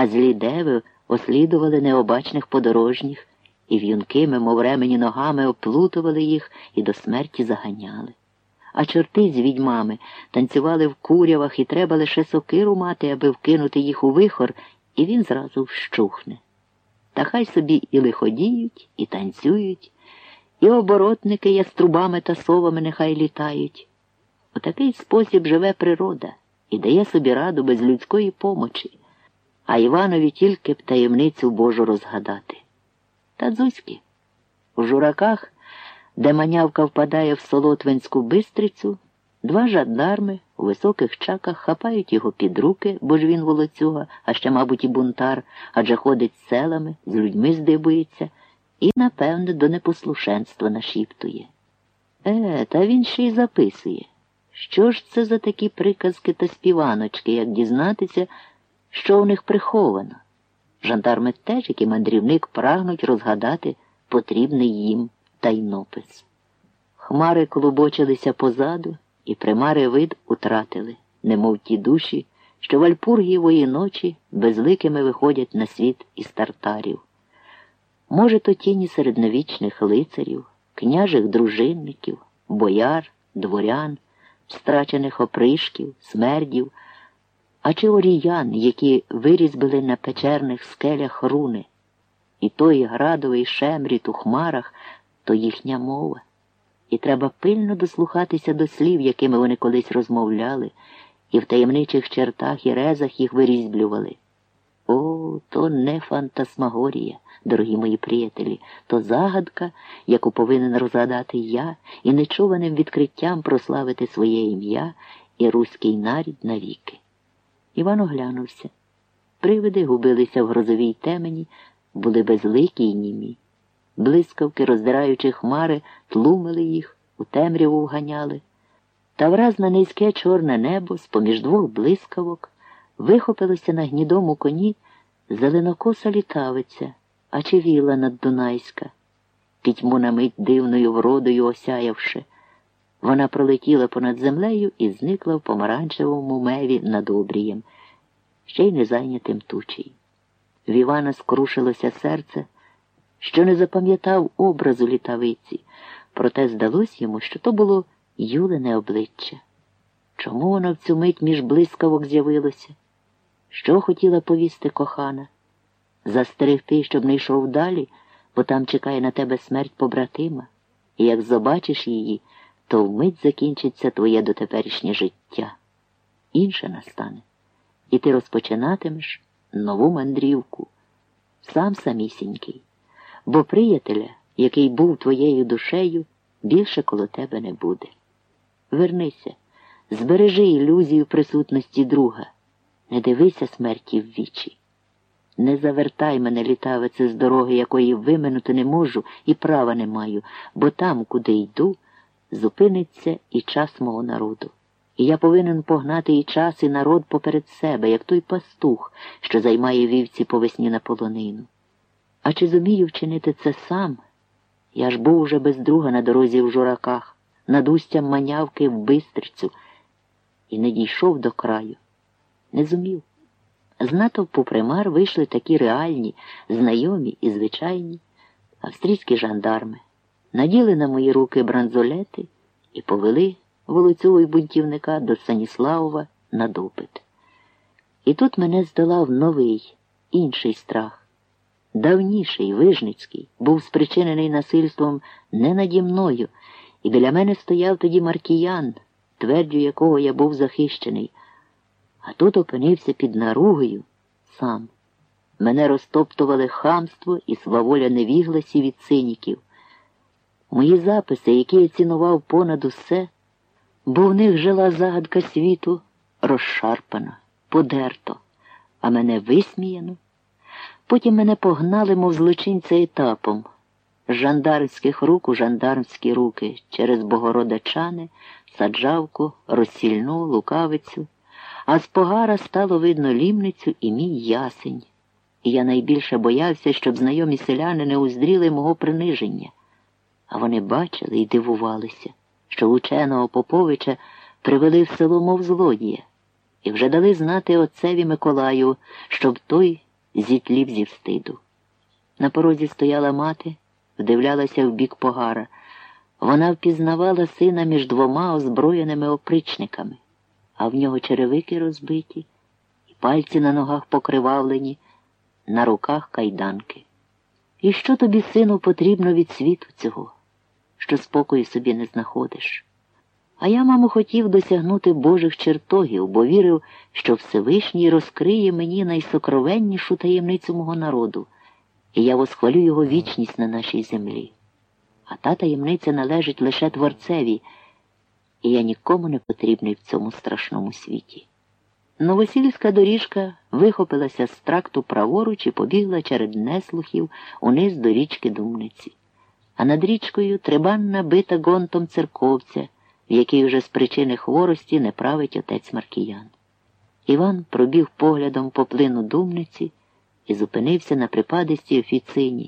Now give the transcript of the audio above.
а злі деви ослідували необачних подорожніх і в'юнки, мов ремені ногами оплутували їх і до смерті заганяли. А чорти з відьмами танцювали в курявах і треба лише сокиру мати, аби вкинути їх у вихор, і він зразу вщухне. Та хай собі і лиходіють, і танцюють, і оборотники яструбами та совами нехай літають. У такий спосіб живе природа і дає собі раду без людської помочі, а Іванові тільки б таємницю Божу розгадати. Та дзузьки. У жураках, де манявка впадає в солотвинську бистрицю, два жандарми у високих чаках хапають його під руки, бо ж він волоцюга, а ще, мабуть, і бунтар, адже ходить селами, з людьми здибується і, напевне, до непослушенства нашіптує. Е, та він ще й записує. Що ж це за такі приказки та співаночки, як дізнатися, що у них приховано? Жандарми теж, як і мандрівник, прагнуть розгадати потрібний їм тайнопис. Хмари клубочилися позаду і примари вид утратили, немов ті душі, що вальпургієвої ночі безликими виходять на світ із тартарів. Може, то тіні середньовічних лицарів, княжих дружинників, бояр, дворян, страчених опришків, смердів а чи оріян, які вирізбили на печерних скелях руни, і той градовий шемріт у хмарах то їхня мова, і треба пильно дослухатися до слів, якими вони колись розмовляли, і в таємничих чертах і резах їх вирізблювали. О, то не фантасмагорія, дорогі мої приятелі, то загадка, яку повинен розгадати я, і нечуваним відкриттям прославити своє ім'я і руський нарід навіки. Іван оглянувся. Привиди губилися в грозовій темені, були безликі й німі. Блискавки, роздираючи хмари, тлумили їх, у темряву вганяли. Та враз на низьке чорне небо, з-поміж двох блискавок, вихопилося на гнідому коні зеленокоса літавиця, а чевіла наддунайська, пітьму на мить дивною вродою осяявши. Вона пролетіла понад землею і зникла в помаранчевому меві над обрієм, ще й не зайнятим тучій. В Івана скрушилося серце, що не запам'ятав образу літавиці, проте здалось йому, що то було юлене обличчя. Чому воно в цю мить між блискавок з'явилося? Що хотіла повісти кохана? Застерегти, щоб не йшов далі, бо там чекає на тебе смерть побратима, і як побачиш її, то вмить закінчиться твоє дотеперішнє життя. Інше настане, і ти розпочинатимеш нову мандрівку, сам самісінький, бо приятеля, який був твоєю душею, більше коло тебе не буде. Вернися, збережи ілюзію присутності друга, не дивися смерті в вічі. Не завертай мене, літавице, з дороги, якої виминути не можу і права не маю, бо там, куди йду, зупиниться і час мого народу. І я повинен погнати і час, і народ поперед себе, як той пастух, що займає вівці по весні на полонину. А чи зумію вчинити це сам? Я ж був уже без друга на дорозі в жураках, над устям манявки в бистрицю, і не дійшов до краю. Не зумів. З натовпу примар вийшли такі реальні, знайомі і звичайні австрійські жандарми наділи на мої руки бранзолети і повели волоцюгу й бунтівника до Станіславова на допит. І тут мене здолав новий, інший страх. Давніший, вижницький, був спричинений насильством не наді мною, і біля мене стояв тоді Маркіян, твердю якого я був захищений, а тут опинився під наругою сам. Мене розтоптували хамство і сваволя невігласів від циніків. Мої записи, які я цінував понад усе, бо в них жила загадка світу розшарпана, подерто, а мене висміяно. Потім мене погнали, мов злочинця етапом, з жандармських рук у жандармські руки через Богородачани, саджавку, розсільну, лукавицю, а з погара стало видно лімницю і мій ясень. І я найбільше боявся, щоб знайомі селяни не уздріли мого приниження. А вони бачили і дивувалися, що ученого Поповича привели в село, мов злодія, і вже дали знати отцеві Миколаю, щоб той зітлів зі встиду. На порозі стояла мати, вдивлялася в бік погара. Вона впізнавала сина між двома озброєними опричниками, а в нього черевики розбиті, і пальці на ногах покривавлені, на руках кайданки. І що тобі, сину, потрібно від світу цього, що спокою собі не знаходиш? А я, мамо, хотів досягнути Божих чертогів, бо вірив, що Всевишній розкриє мені найсокровеннішу таємницю мого народу, і я восхвалю його вічність на нашій землі. А та таємниця належить лише Творцеві, і я нікому не потрібний в цьому страшному світі. Новосільська доріжка вихопилася з тракту праворуч і побігла через неслухів униз до річки Думниці. А над річкою трибанна бита гонтом церковця, в якій уже з причини хворості не править отець Маркіян. Іван пробіг поглядом по плину думниці і зупинився на припадистій офіцині.